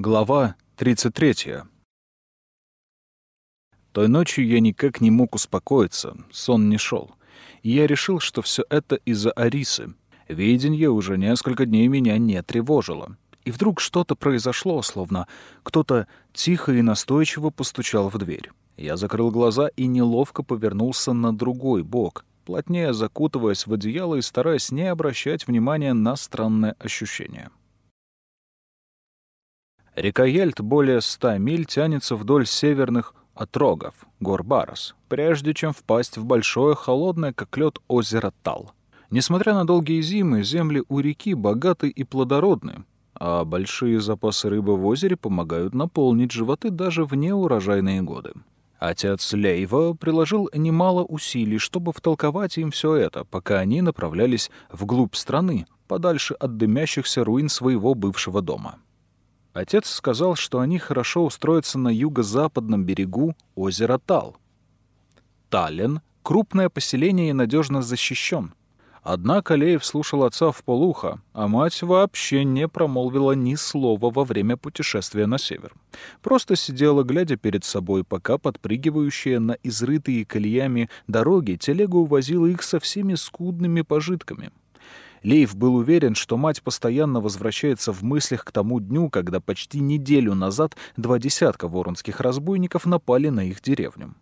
Глава 33. Той ночью я никак не мог успокоиться, сон не шел. И я решил, что все это из-за Арисы. Виденье уже несколько дней меня не тревожило. И вдруг что-то произошло, словно кто-то тихо и настойчиво постучал в дверь. Я закрыл глаза и неловко повернулся на другой бок, плотнее закутываясь в одеяло и стараясь не обращать внимания на странное ощущение. Река Ельт более ста миль тянется вдоль северных отрогов, гор Барос, прежде чем впасть в большое, холодное, как лед, озеро Тал. Несмотря на долгие зимы, земли у реки богаты и плодородны, а большие запасы рыбы в озере помогают наполнить животы даже в неурожайные годы. Отец Лейва приложил немало усилий, чтобы втолковать им все это, пока они направлялись вглубь страны, подальше от дымящихся руин своего бывшего дома. Отец сказал, что они хорошо устроятся на юго-западном берегу озера Тал. Таллин — крупное поселение и надежно защищен. Однако Леев слушал отца в полухо, а мать вообще не промолвила ни слова во время путешествия на север. Просто сидела, глядя перед собой, пока подпрыгивающая на изрытые колеями дороги телега увозила их со всеми скудными пожитками — Лейв был уверен, что мать постоянно возвращается в мыслях к тому дню, когда почти неделю назад два десятка воронских разбойников напали на их деревню.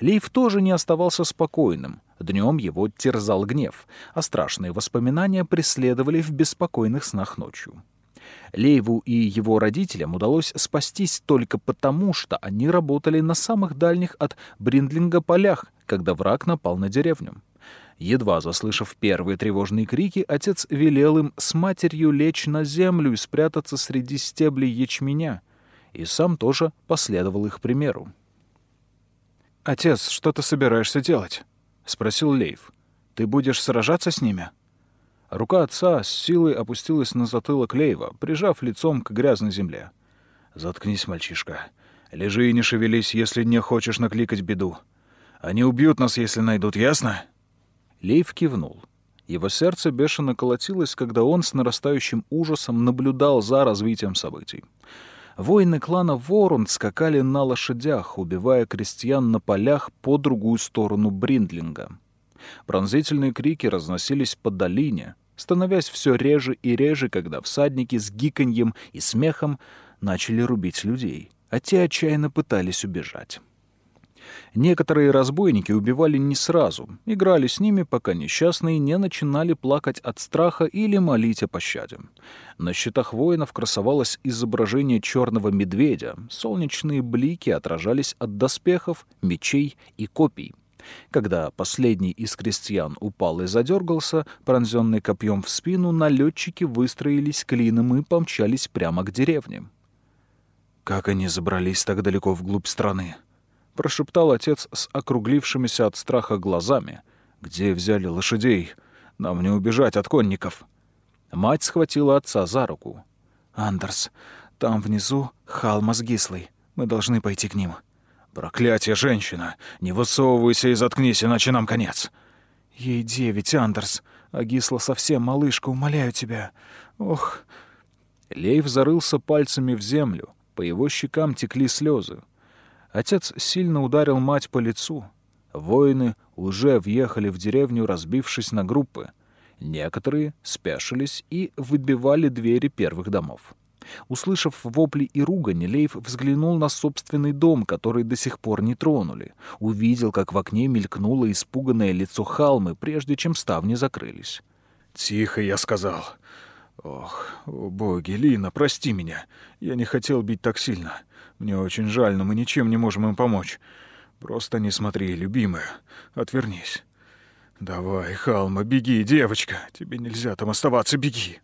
Лейв тоже не оставался спокойным. Днем его терзал гнев, а страшные воспоминания преследовали в беспокойных снах ночью. Лейву и его родителям удалось спастись только потому, что они работали на самых дальних от Бриндлинга полях, когда враг напал на деревню. Едва заслышав первые тревожные крики, отец велел им с матерью лечь на землю и спрятаться среди стеблей ячменя, и сам тоже последовал их примеру. «Отец, что ты собираешься делать?» — спросил Лейв. «Ты будешь сражаться с ними?» Рука отца с силой опустилась на затылок Лейва, прижав лицом к грязной земле. «Заткнись, мальчишка. Лежи и не шевелись, если не хочешь накликать беду. Они убьют нас, если найдут, ясно?» Лейв кивнул. Его сердце бешено колотилось, когда он с нарастающим ужасом наблюдал за развитием событий. Воины клана Ворон скакали на лошадях, убивая крестьян на полях по другую сторону Бриндлинга. Пронзительные крики разносились по долине, становясь все реже и реже, когда всадники с гиканьем и смехом начали рубить людей, а те отчаянно пытались убежать. Некоторые разбойники убивали не сразу, играли с ними, пока несчастные не начинали плакать от страха или молить о пощаде. На щитах воинов красовалось изображение черного медведя, солнечные блики отражались от доспехов, мечей и копий. Когда последний из крестьян упал и задергался, пронзенный копьем в спину, налетчики выстроились клином и помчались прямо к деревне. Как они забрались так далеко вглубь страны? — прошептал отец с округлившимися от страха глазами. «Где взяли лошадей? Нам не убежать от конников». Мать схватила отца за руку. «Андерс, там внизу Халма с Гислой. Мы должны пойти к ним». «Проклятие, женщина! Не высовывайся и заткнись, иначе нам конец!» «Ей девять, Андерс, а Гисла совсем малышка, умоляю тебя. Ох...» Лейв зарылся пальцами в землю. По его щекам текли слезы. Отец сильно ударил мать по лицу. Воины уже въехали в деревню, разбившись на группы. Некоторые спешились и выбивали двери первых домов. Услышав вопли и ругань, Лейв взглянул на собственный дом, который до сих пор не тронули. Увидел, как в окне мелькнуло испуганное лицо Халмы, прежде чем ставни закрылись. «Тихо, я сказал. Ох, о боги, Лина, прости меня. Я не хотел бить так сильно. Мне очень жаль, но мы ничем не можем им помочь. Просто не смотри, любимая. Отвернись. Давай, Халма, беги, девочка. Тебе нельзя там оставаться, беги.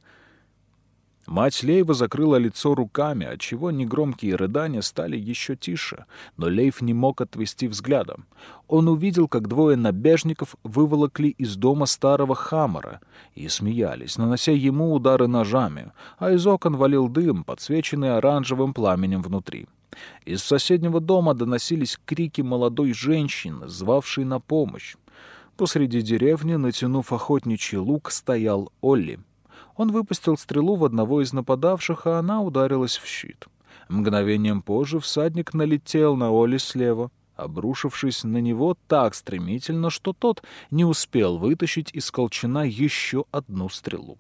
Мать Лейва закрыла лицо руками, отчего негромкие рыдания стали еще тише, но Лейв не мог отвести взгляда. Он увидел, как двое набежников выволокли из дома старого хаммера и смеялись, нанося ему удары ножами, а из окон валил дым, подсвеченный оранжевым пламенем внутри. Из соседнего дома доносились крики молодой женщины, звавшей на помощь. Посреди деревни, натянув охотничий лук, стоял Олли. Он выпустил стрелу в одного из нападавших, а она ударилась в щит. Мгновением позже всадник налетел на Оли слева, обрушившись на него так стремительно, что тот не успел вытащить из колчана еще одну стрелу.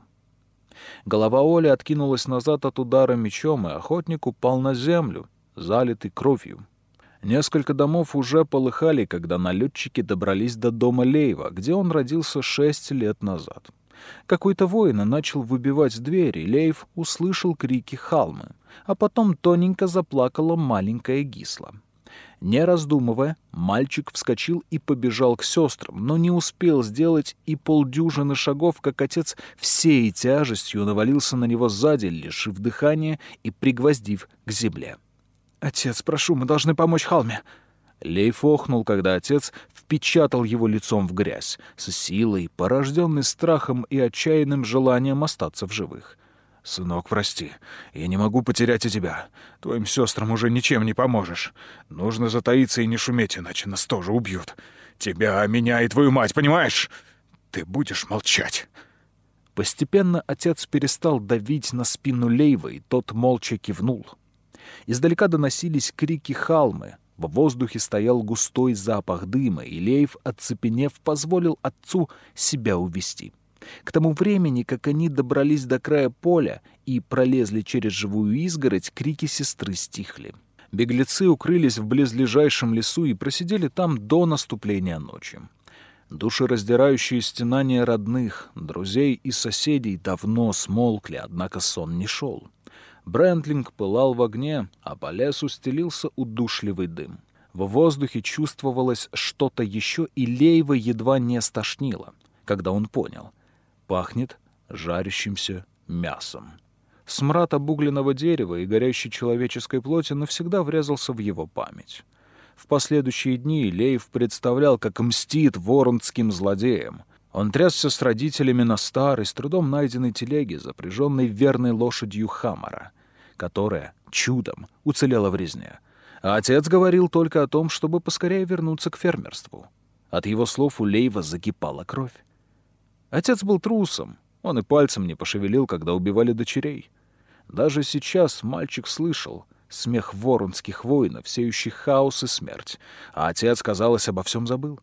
Голова Оли откинулась назад от удара мечом, и охотник упал на землю, залитый кровью. Несколько домов уже полыхали, когда налетчики добрались до дома Лейва, где он родился шесть лет назад. Какой-то воин начал выбивать двери, Лейв услышал крики Халмы, а потом тоненько заплакала маленькая Гисла. Не раздумывая, мальчик вскочил и побежал к сестрам, но не успел сделать и полдюжины шагов, как отец всей тяжестью навалился на него сзади, лишив дыхания и пригвоздив к земле. «Отец, прошу, мы должны помочь Халме!» Лейф охнул, когда отец впечатал его лицом в грязь, с силой, порожденной страхом и отчаянным желанием остаться в живых. «Сынок, прости, я не могу потерять и тебя. Твоим сестрам уже ничем не поможешь. Нужно затаиться и не шуметь, иначе нас тоже убьют. Тебя, меня и твою мать, понимаешь? Ты будешь молчать». Постепенно отец перестал давить на спину Лейва, и тот молча кивнул. Издалека доносились крики Халмы. В воздухе стоял густой запах дыма, и Лейв, оцепенев, позволил отцу себя увести. К тому времени, как они добрались до края поля и пролезли через живую изгородь, крики сестры стихли. Беглецы укрылись в близлежащем лесу и просидели там до наступления ночи. Душераздирающие стенания родных, друзей и соседей давно смолкли, однако сон не шел. Брентлинг пылал в огне, а по лесу стелился удушливый дым. В воздухе чувствовалось что-то еще, и Лейва едва не стошнило, когда он понял пахнет жарящимся мясом. Смрад обугленного дерева и горящей человеческой плоти навсегда врезался в его память. В последующие дни Лейв представлял, как мстит воронским злодеям. Он трясся с родителями на старой, с трудом найденной телеге, запряженной верной лошадью Хамара, которая чудом уцелела в резне. А отец говорил только о том, чтобы поскорее вернуться к фермерству. От его слов у Лейва закипала кровь. Отец был трусом. Он и пальцем не пошевелил, когда убивали дочерей. Даже сейчас мальчик слышал смех воронских воинов, сеющих хаос и смерть, а отец, казалось, обо всем забыл.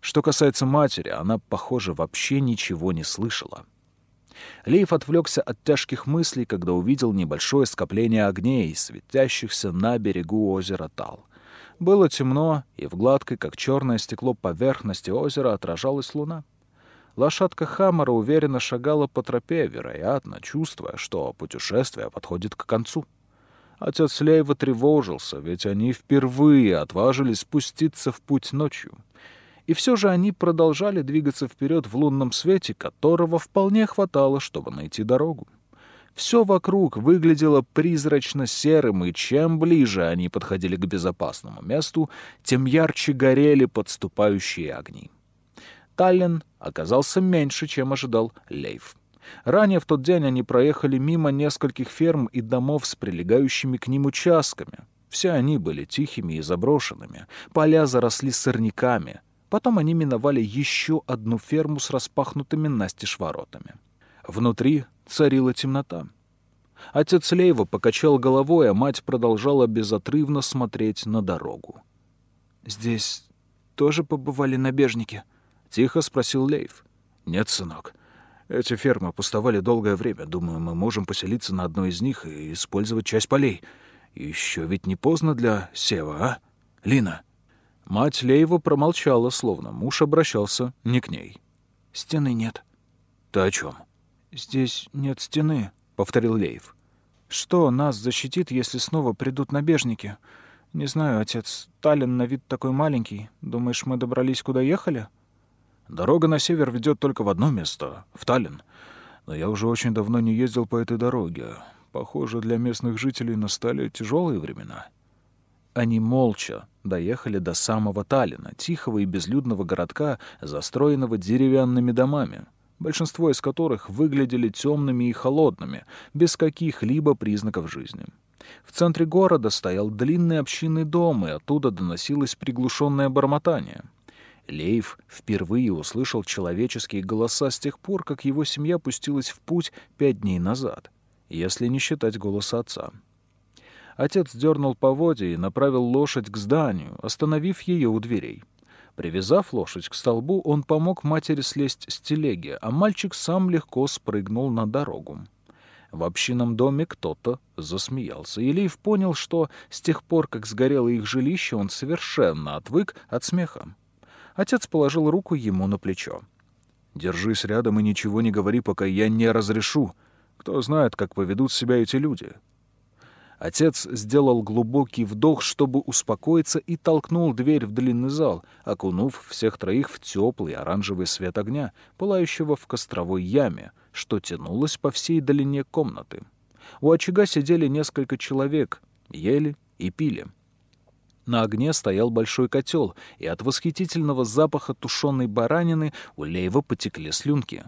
Что касается матери, она, похоже, вообще ничего не слышала. Лейф отвлекся от тяжких мыслей, когда увидел небольшое скопление огней, светящихся на берегу озера Тал. Было темно, и в гладкой, как черное стекло поверхности озера отражалась луна. Лошадка Хаммера уверенно шагала по тропе, вероятно, чувствуя, что путешествие подходит к концу. Отец Лейва тревожился, ведь они впервые отважились спуститься в путь ночью. И все же они продолжали двигаться вперед в лунном свете, которого вполне хватало, чтобы найти дорогу. Все вокруг выглядело призрачно серым, и чем ближе они подходили к безопасному месту, тем ярче горели подступающие огни. Таллин оказался меньше, чем ожидал Лейв. Ранее в тот день они проехали мимо нескольких ферм и домов с прилегающими к ним участками. Все они были тихими и заброшенными. Поля заросли сорняками. Потом они миновали еще одну ферму с распахнутыми настежь воротами. Внутри царила темнота. Отец Лейва покачал головой, а мать продолжала безотрывно смотреть на дорогу. «Здесь тоже побывали набежники?» — тихо спросил Лейв. «Нет, сынок. Эти фермы пустовали долгое время. Думаю, мы можем поселиться на одной из них и использовать часть полей. Еще ведь не поздно для сева, а? Лина?» Мать Лейва промолчала, словно муж обращался не к ней. «Стены нет». «Ты о чем? «Здесь нет стены», — повторил Лейв. «Что нас защитит, если снова придут набежники? Не знаю, отец, Таллин на вид такой маленький. Думаешь, мы добрались, куда ехали?» Дорога на север ведет только в одно место — в Таллин. Но я уже очень давно не ездил по этой дороге. Похоже, для местных жителей настали тяжелые времена. Они молча доехали до самого Таллина, тихого и безлюдного городка, застроенного деревянными домами, большинство из которых выглядели темными и холодными, без каких-либо признаков жизни. В центре города стоял длинный общинный дом, и оттуда доносилось приглушенное бормотание — Лейв впервые услышал человеческие голоса с тех пор, как его семья пустилась в путь пять дней назад, если не считать голоса отца. Отец дернул поводья и направил лошадь к зданию, остановив ее у дверей. Привязав лошадь к столбу, он помог матери слезть с телеги, а мальчик сам легко спрыгнул на дорогу. В общинном доме кто-то засмеялся. Илиев понял, что с тех пор, как сгорело их жилище, он совершенно отвык от смеха. Отец положил руку ему на плечо. «Держись рядом и ничего не говори, пока я не разрешу. Кто знает, как поведут себя эти люди. Отец сделал глубокий вдох, чтобы успокоиться, и толкнул дверь в длинный зал, окунув всех троих в теплый оранжевый свет огня, пылающего в костровой яме, что тянулось по всей длине комнаты. У очага сидели несколько человек, ели и пили. На огне стоял большой котел, и от восхитительного запаха тушеной баранины у Лейва потекли слюнки.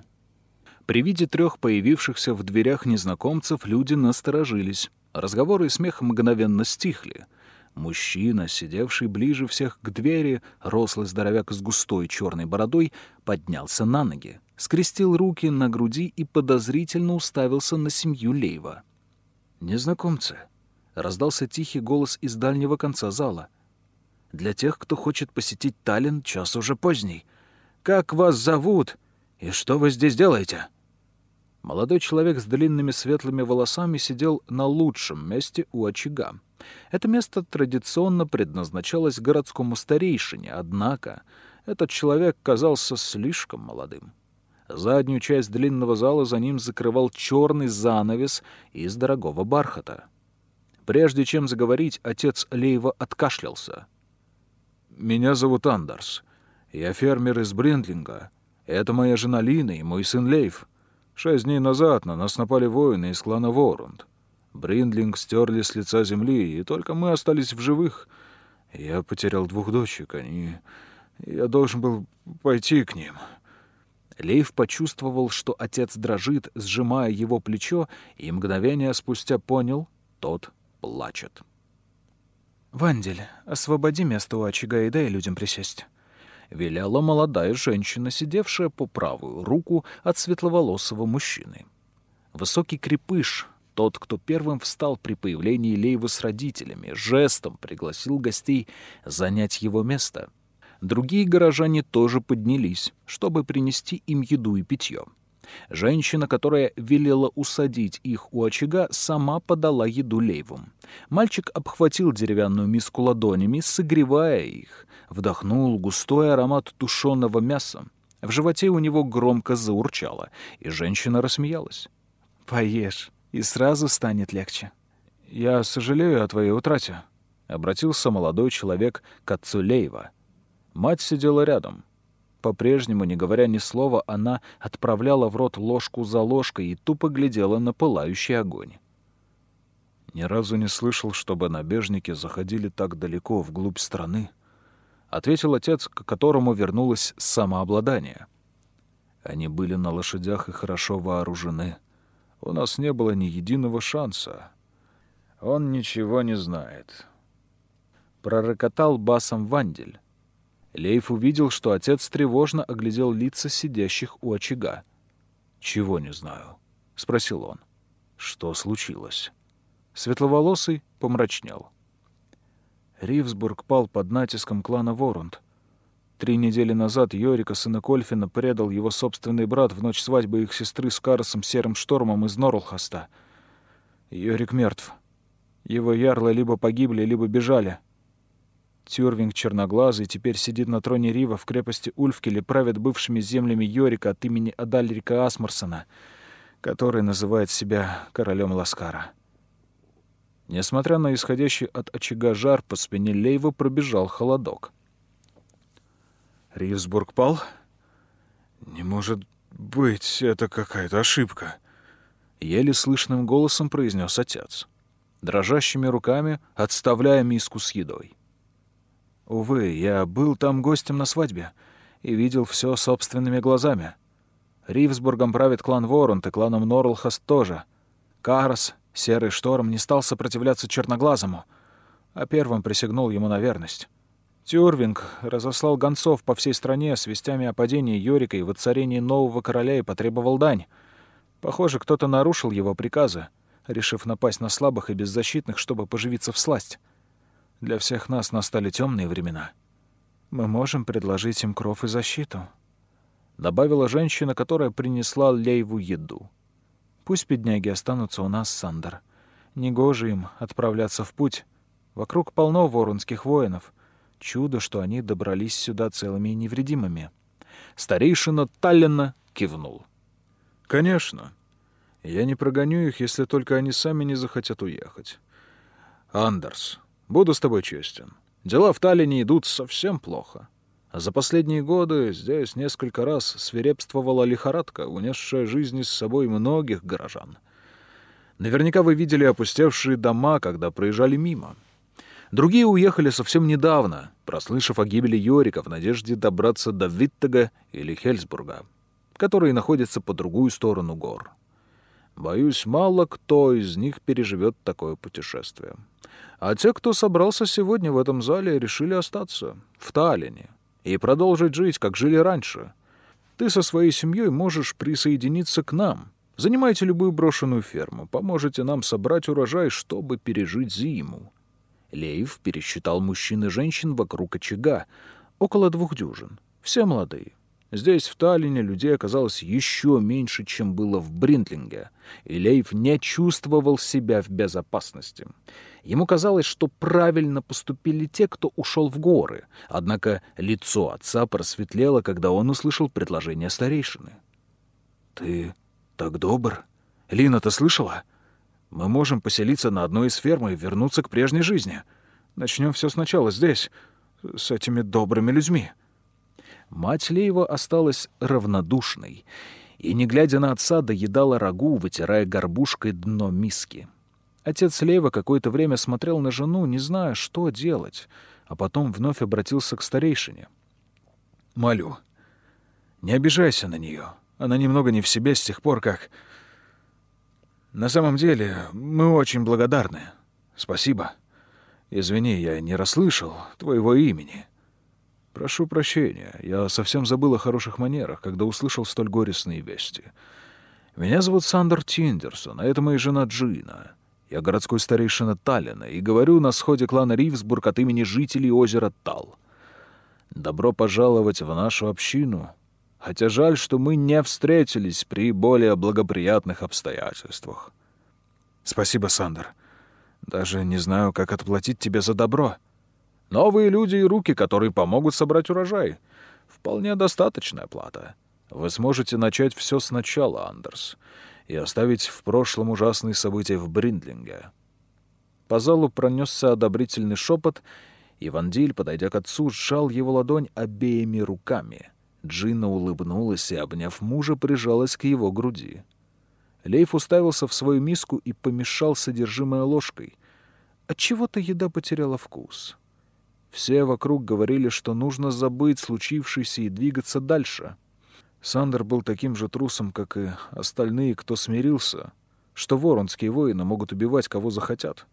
При виде трех появившихся в дверях незнакомцев люди насторожились. Разговоры и смех мгновенно стихли. Мужчина, сидевший ближе всех к двери, рослый здоровяк с густой черной бородой, поднялся на ноги, скрестил руки на груди и подозрительно уставился на семью Лейва. «Незнакомцы», — раздался тихий голос из дальнего конца зала. «Для тех, кто хочет посетить Таллин, час уже поздний. Как вас зовут и что вы здесь делаете?» Молодой человек с длинными светлыми волосами сидел на лучшем месте у очага. Это место традиционно предназначалось городскому старейшине, однако этот человек казался слишком молодым. Заднюю часть длинного зала за ним закрывал черный занавес из дорогого бархата. Прежде чем заговорить, отец Лейва откашлялся. «Меня зовут Андерс. Я фермер из Бриндлинга. Это моя жена Лина и мой сын Лейв. Шесть дней назад на нас напали воины из клана Ворунд. Бриндлинг стерли с лица земли, и только мы остались в живых. Я потерял двух дочек, они... Я должен был пойти к ним». Лейв почувствовал, что отец дрожит, сжимая его плечо, и мгновение спустя понял — тот плачет. «Вандель, освободи место у очага и дай людям присесть» велела молодая женщина, сидевшая по правую руку от светловолосого мужчины. Высокий крепыш, тот, кто первым встал при появлении Лейвы с родителями, жестом пригласил гостей занять его место. Другие горожане тоже поднялись, чтобы принести им еду и питье. Женщина, которая велела усадить их у очага, сама подала еду Лейвам. Мальчик обхватил деревянную миску ладонями, согревая их, вдохнул густой аромат тушеного мяса. В животе у него громко заурчало, и женщина рассмеялась. «Поешь, и сразу станет легче». «Я сожалею о твоей утрате», — обратился молодой человек к отцу Лейва. Мать сидела рядом. По-прежнему, не говоря ни слова, она отправляла в рот ложку за ложкой и тупо глядела на пылающий огонь. Ни разу не слышал, чтобы набежники заходили так далеко вглубь страны, — ответил отец, к которому вернулось самообладание. Они были на лошадях и хорошо вооружены. У нас не было ни единого шанса. Он ничего не знает. Пророкотал басом Вандель. Лейф увидел, что отец тревожно оглядел лица сидящих у очага. «Чего не знаю?» — спросил он. «Что случилось?» Светловолосый помрачнел. Ривсбург пал под натиском клана Ворунд. Три недели назад Йорика, сына Кольфина, предал его собственный брат в ночь свадьбы их сестры с Каросом Серым Штормом из Норлхаста. Йорик мертв. Его ярлы либо погибли, либо бежали. Тюрвинг черноглазый теперь сидит на троне Рива в крепости Ульфкеле, правит бывшими землями Йорика от имени Адальрика Асмарсона, который называет себя королем Ласкара. Несмотря на исходящий от очага жар, по спине Лейва пробежал холодок. «Ривсбург пал? Не может быть, это какая-то ошибка!» Еле слышным голосом произнес отец, дрожащими руками отставляя миску с едой. «Увы, я был там гостем на свадьбе и видел все собственными глазами. Ривсбургом правит клан Воронт и кланом Норлхас тоже. Карас, Серый шторм не стал сопротивляться черноглазому, а первым присягнул ему на верность. Тюрвинг разослал гонцов по всей стране с вестями о падении Йорика и воцарении нового короля и потребовал дань. Похоже, кто-то нарушил его приказы. решив напасть на слабых и беззащитных, чтобы поживиться в сласть. Для всех нас настали темные времена. Мы можем предложить им кров и защиту», — добавила женщина, которая принесла Лейву еду. «Пусть бедняги останутся у нас, Сандер. Негоже им отправляться в путь. Вокруг полно воронских воинов. Чудо, что они добрались сюда целыми и невредимыми». Старейшина Таллина кивнул. «Конечно. Я не прогоню их, если только они сами не захотят уехать. Андерс, буду с тобой честен. Дела в Таллине идут совсем плохо. За последние годы здесь несколько раз свирепствовала лихорадка, унесшая жизни с собой многих горожан. Наверняка вы видели опустевшие дома, когда проезжали мимо. Другие уехали совсем недавно, прослышав о гибели Йорика в надежде добраться до Виттега или Хельсбурга, которые находятся по другую сторону гор. Боюсь, мало кто из них переживет такое путешествие. А те, кто собрался сегодня в этом зале, решили остаться в Таллине и продолжить жить, как жили раньше. Ты со своей семьей можешь присоединиться к нам. Занимайте любую брошенную ферму, поможете нам собрать урожай, чтобы пережить зиму. Лейв пересчитал мужчин и женщин вокруг очага, около двух дюжин, все молодые. Здесь, в Таллине, людей оказалось еще меньше, чем было в Бринтлинге, и Лейв не чувствовал себя в безопасности. Ему казалось, что правильно поступили те, кто ушел в горы, однако лицо отца просветлело, когда он услышал предложение старейшины. «Ты так добр? Лина, ты слышала? Мы можем поселиться на одной из ферм и вернуться к прежней жизни. Начнем все сначала здесь, с этими добрыми людьми». Мать Леева осталась равнодушной и, не глядя на отца, доедала рагу, вытирая горбушкой дно миски. Отец Леева какое-то время смотрел на жену, не зная, что делать, а потом вновь обратился к старейшине. «Молю, не обижайся на нее. Она немного не в себе с тех пор, как... На самом деле, мы очень благодарны. Спасибо. Извини, я не расслышал твоего имени». «Прошу прощения, я совсем забыл о хороших манерах, когда услышал столь горестные вести. Меня зовут Сандер Тиндерсон, а это моя жена Джина. Я городской старейшина Таллина и говорю на сходе клана Ривсбург от имени жителей озера Тал. Добро пожаловать в нашу общину, хотя жаль, что мы не встретились при более благоприятных обстоятельствах». «Спасибо, Сандер. Даже не знаю, как отплатить тебе за добро». Новые люди и руки, которые помогут собрать урожай. Вполне достаточная плата. Вы сможете начать все сначала, Андерс, и оставить в прошлом ужасные события в Бриндлинге. По залу пронесся одобрительный шепот, и Вандиль, подойдя к отцу, сжал его ладонь обеими руками. Джина улыбнулась и, обняв мужа, прижалась к его груди. Лейф уставился в свою миску и помешал содержимое ложкой. Отчего-то еда потеряла вкус. Все вокруг говорили, что нужно забыть случившееся и двигаться дальше. Сандер был таким же трусом, как и остальные, кто смирился, что воронские воины могут убивать, кого захотят.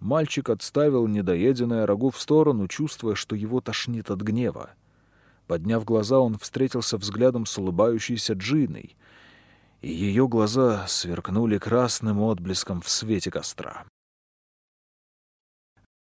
Мальчик отставил недоеденное рагу в сторону, чувствуя, что его тошнит от гнева. Подняв глаза, он встретился взглядом с улыбающейся Джиной, и ее глаза сверкнули красным отблеском в свете костра.